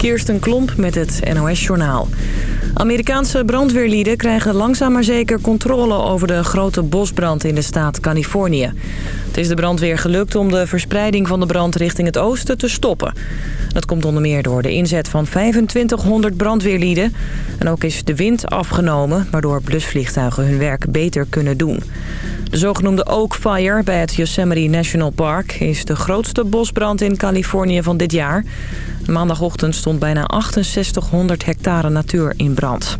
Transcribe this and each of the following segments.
Kirsten Klomp met het NOS-journaal. Amerikaanse brandweerlieden krijgen langzaam maar zeker controle over de grote bosbrand in de staat Californië. Het is de brandweer gelukt om de verspreiding van de brand richting het oosten te stoppen. Dat komt onder meer door de inzet van 2500 brandweerlieden. En ook is de wind afgenomen, waardoor blusvliegtuigen hun werk beter kunnen doen. De zogenoemde Oak Fire bij het Yosemite National Park is de grootste bosbrand in Californië van dit jaar. Maandagochtend stond bijna 6800 hectare natuur in brand.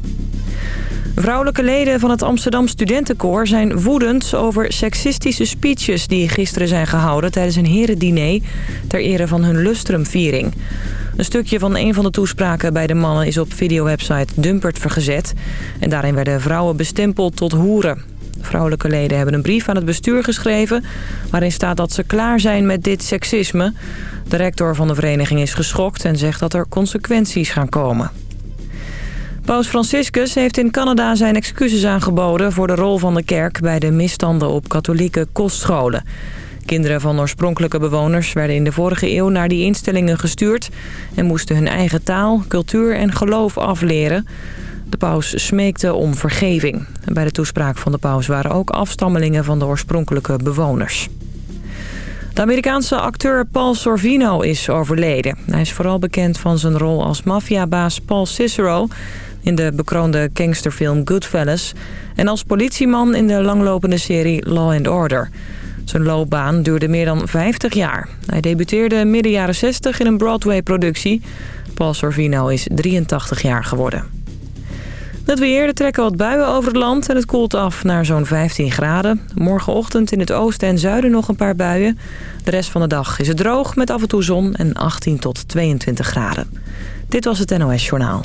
Vrouwelijke leden van het Amsterdam Studentenkoor zijn woedend over seksistische speeches die gisteren zijn gehouden tijdens een herendiner ter ere van hun lustrumviering. Een stukje van een van de toespraken bij de mannen is op videowebsite Dumpert vergezet. En daarin werden vrouwen bestempeld tot hoeren. Vrouwelijke leden hebben een brief aan het bestuur geschreven... waarin staat dat ze klaar zijn met dit seksisme. De rector van de vereniging is geschokt en zegt dat er consequenties gaan komen. Paus Franciscus heeft in Canada zijn excuses aangeboden... voor de rol van de kerk bij de misstanden op katholieke kostscholen. Kinderen van oorspronkelijke bewoners werden in de vorige eeuw naar die instellingen gestuurd... en moesten hun eigen taal, cultuur en geloof afleren... De paus smeekte om vergeving. Bij de toespraak van de paus waren ook afstammelingen van de oorspronkelijke bewoners. De Amerikaanse acteur Paul Sorvino is overleden. Hij is vooral bekend van zijn rol als maffiabaas Paul Cicero... in de bekroonde gangsterfilm Goodfellas... en als politieman in de langlopende serie Law and Order. Zijn loopbaan duurde meer dan 50 jaar. Hij debuteerde midden jaren 60 in een Broadway-productie. Paul Sorvino is 83 jaar geworden. Het weer, er trekken wat buien over het land en het koelt af naar zo'n 15 graden. Morgenochtend in het oosten en zuiden nog een paar buien. De rest van de dag is het droog met af en toe zon en 18 tot 22 graden. Dit was het NOS Journaal.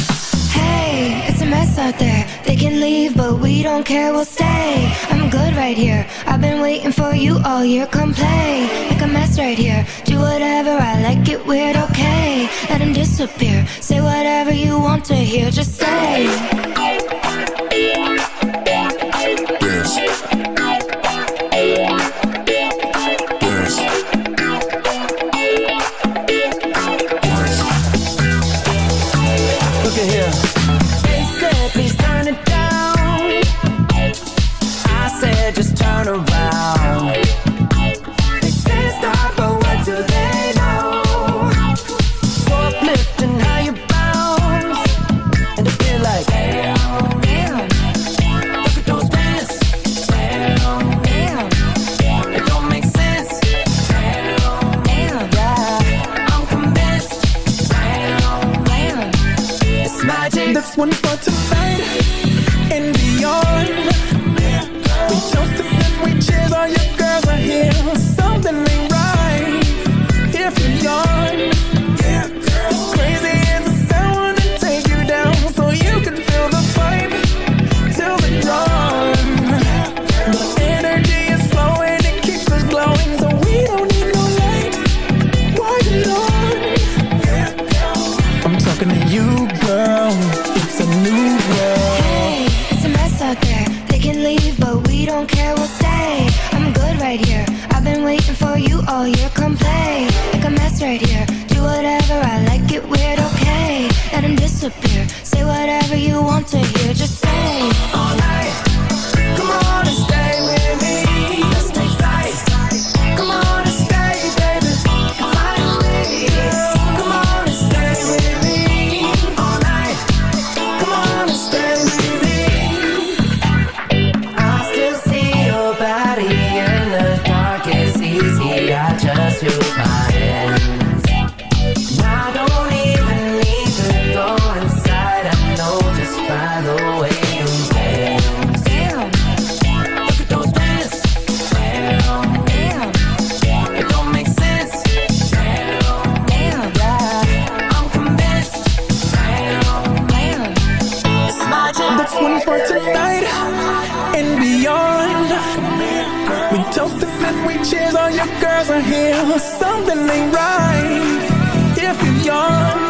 all your girls are here. Something ain't right. If you're young.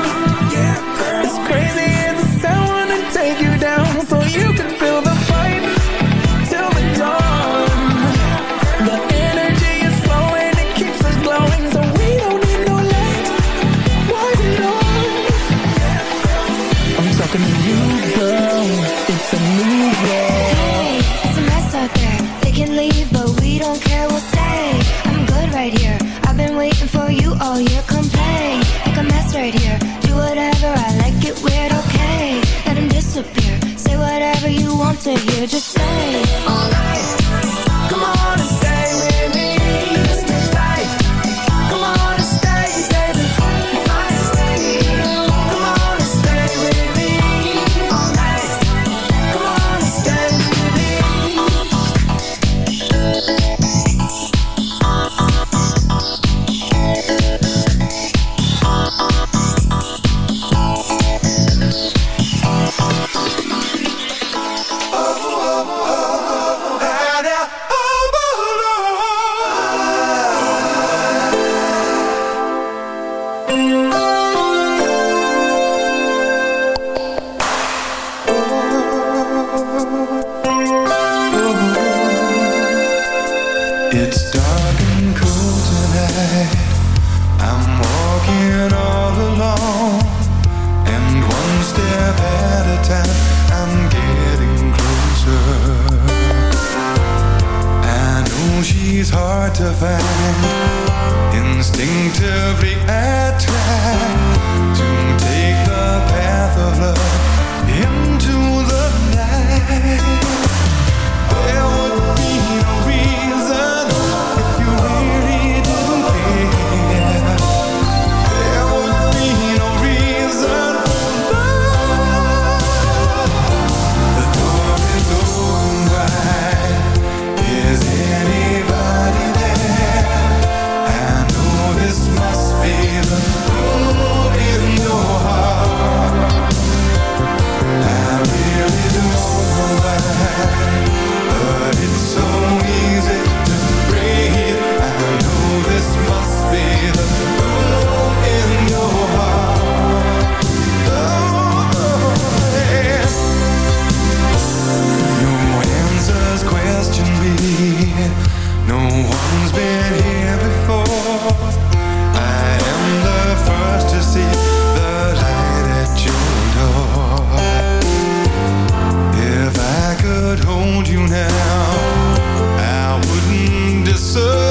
Could you say? hard to find Instinctively I To take the path of love Into the night. now. I wouldn't deserve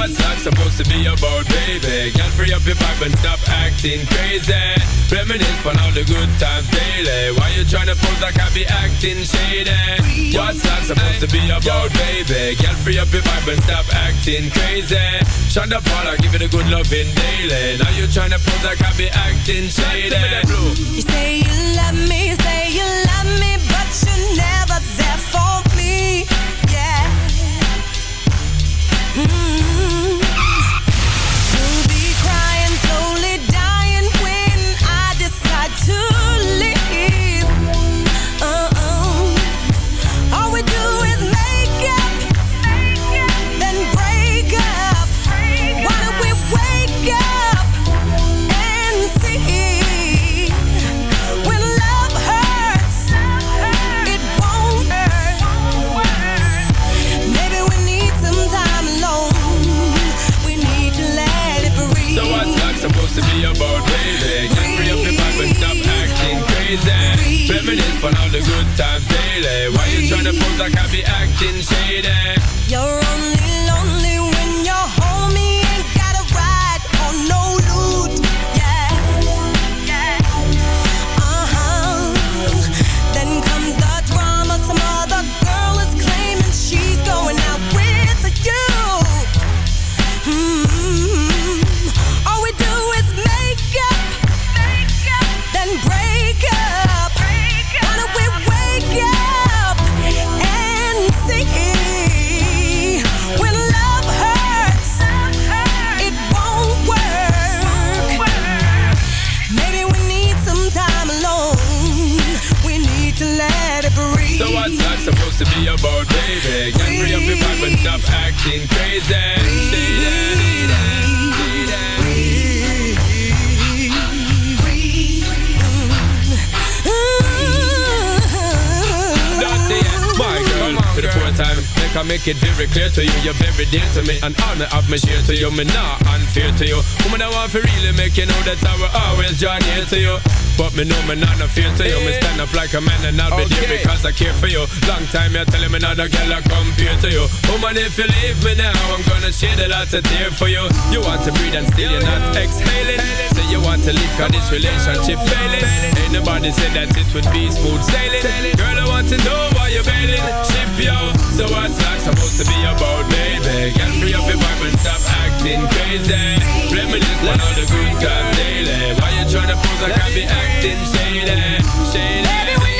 what's life's supposed to be about, baby? Girl, free up your vibe and stop acting crazy. Reminisce on all the good times daily. Why you tryna pose like I be acting shady? What's life supposed to be about, baby? Girl, free up your vibe and stop acting crazy. Shonda Paula, give it a good loving daily. Now you tryna pose like I be acting shady. You say you love me, say you love me But you never You'll be crying, slowly dying when I decide to Why you tryna pose like I be acting shady? You're baby? Get free up your vibe and stop acting crazy. See that, see that, see that. My for the fourth time, make I make it very clear to you, you're very dear to me, and honor of me share to you, me not unfair to you. Woman, I want to really make you know that I will always join here to you. But me know me not no fear to you, me stand up like a man and I'll be there because I care for you. Long time you're telling me not a girl I compare to you. Woman, if you leave me now, I'm gonna shed a lot of tears for you. You want to breathe and still you're not exhaling. Say you want to leave cause this relationship failing. Ain't nobody said that it would be smooth sailing. Girl, I want to know why you're bailing. Ship yo, so what's life supposed to be about, baby? Get free up your vibe and stop acting crazy. Reminisce on all the good times daily. Why you tryna pose like I be acting Shady. Baby, we need some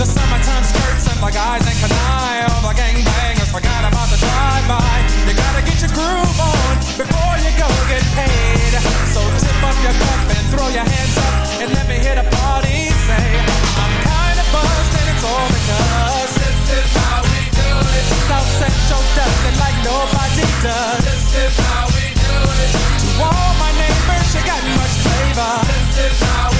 The summertime skirts and the guys ain't canine. All the gangbangers forgot about the drive-by. You gotta get your groove on before you go get paid. So tip up your cup and throw your hands up and let me hear the party say, I'm kinda buzzed and it's all because this is how we do it. South Central does it like nobody does. This is how we do it. To all my neighbors, you got much flavor. This is how we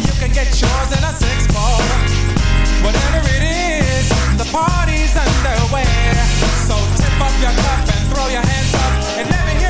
Can get yours in a six four. Whatever it is, the party's underway. So tip up your cup and throw your hands up and let me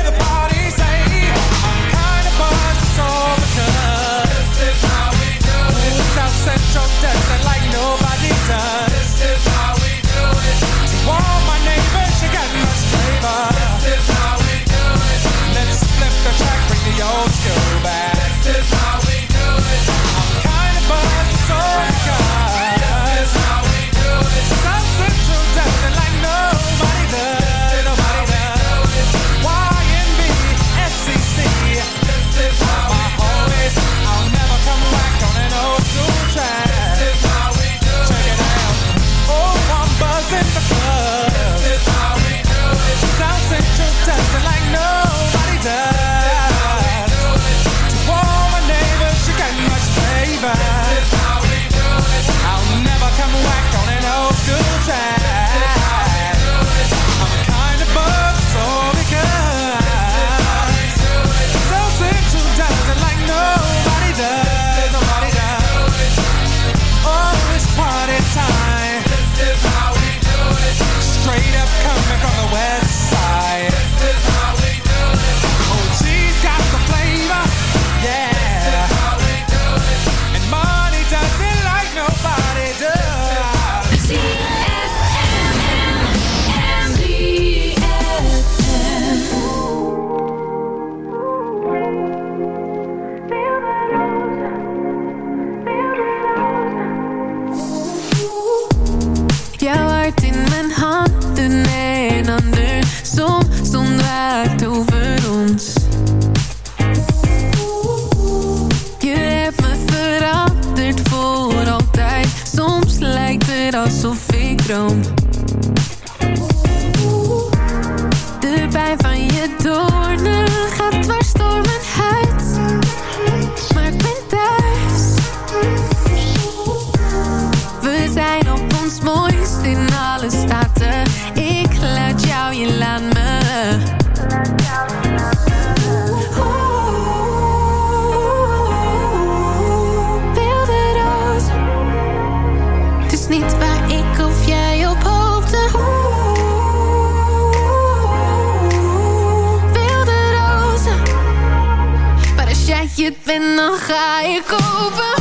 you do ga ik over.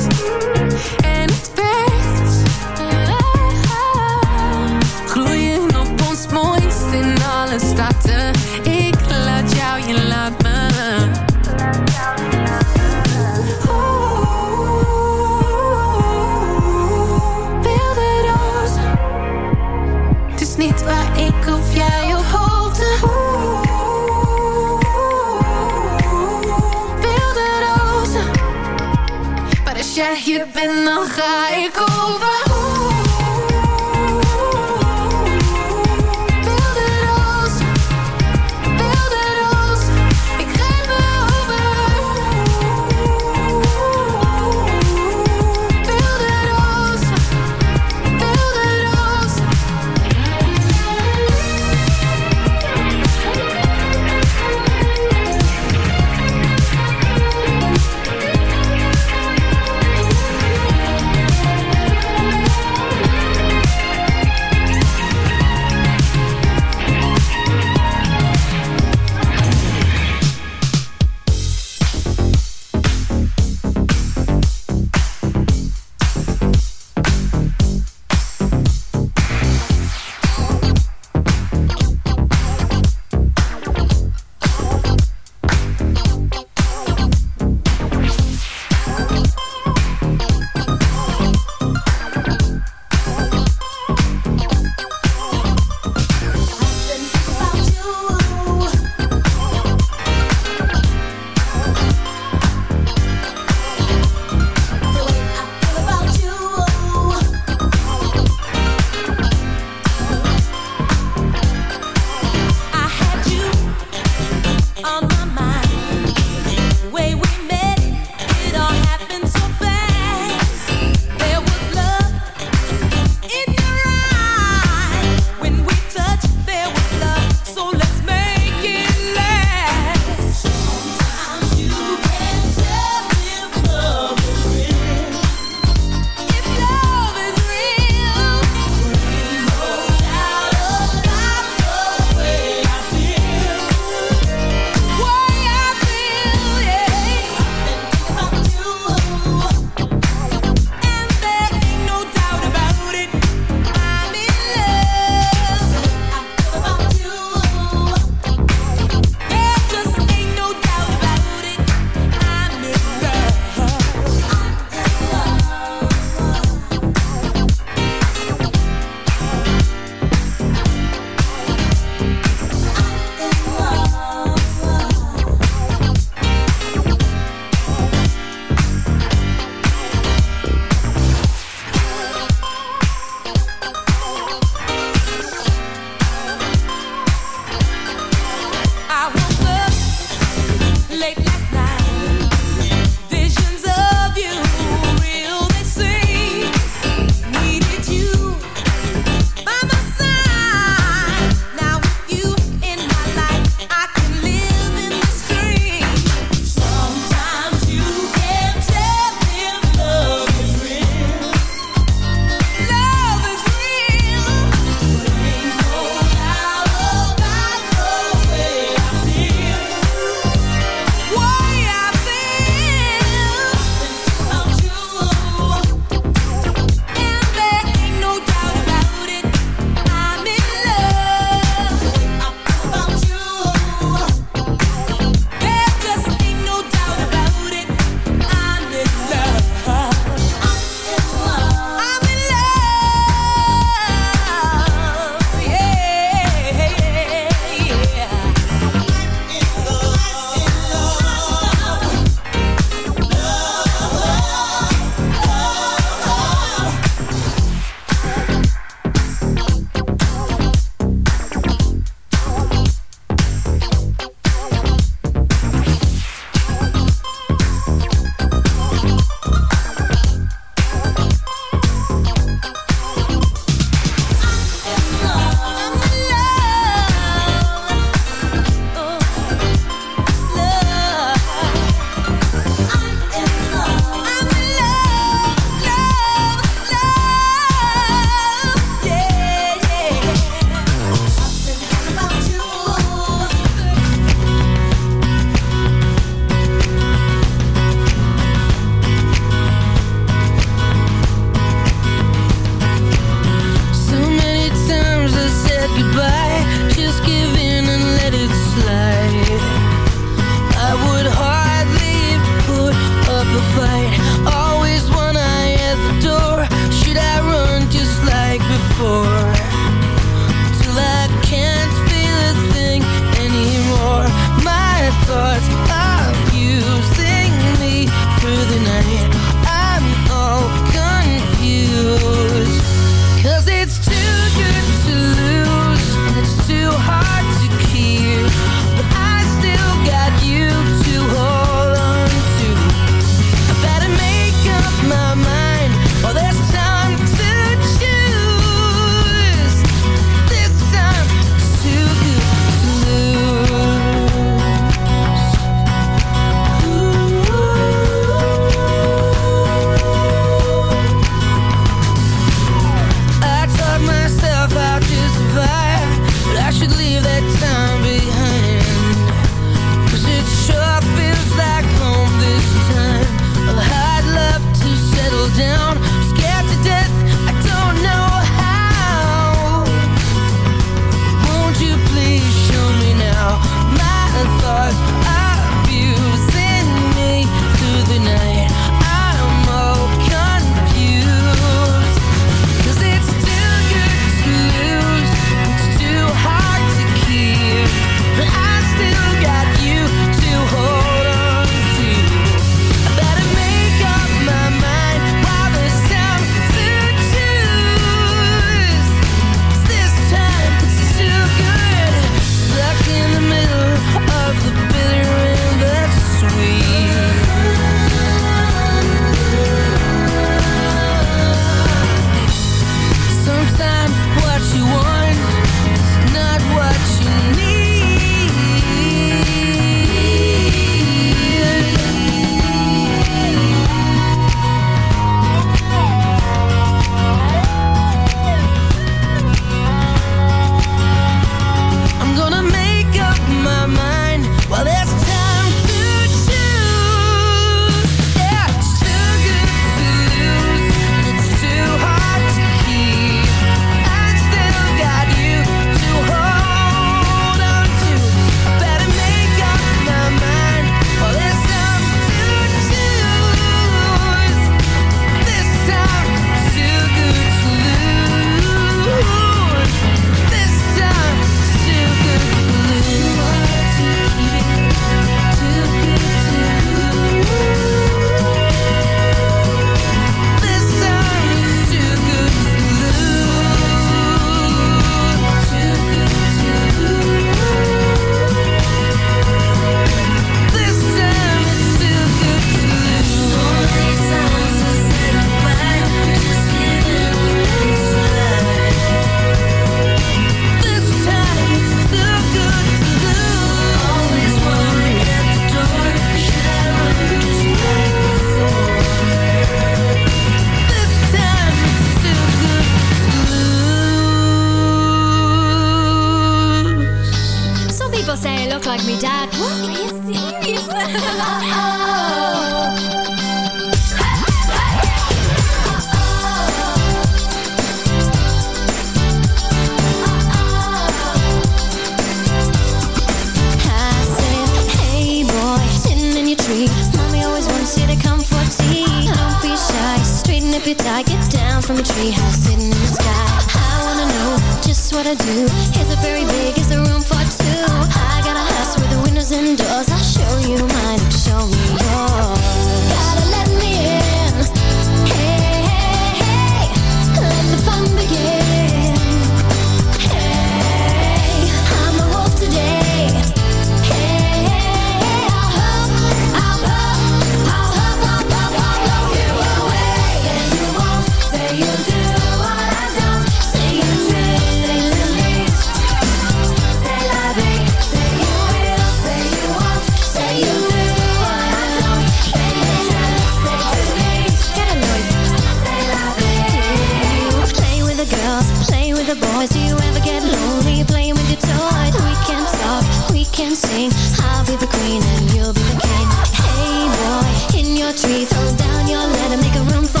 Be the queen and you'll be the king. Hey boy, in your tree, throw down your ladder, make a room for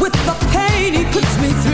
With the pain he puts me through.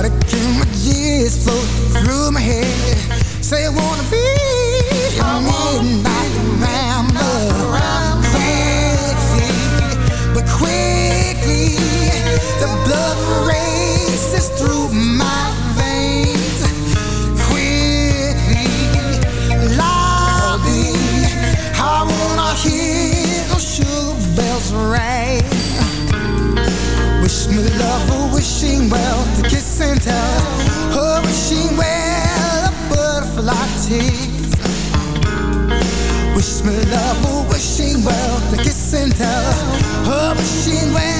Erotic images float through my head. Say I wanna be Oh, a butterfly. Wish me love, a wishing well to kiss and tell. Oh, well, a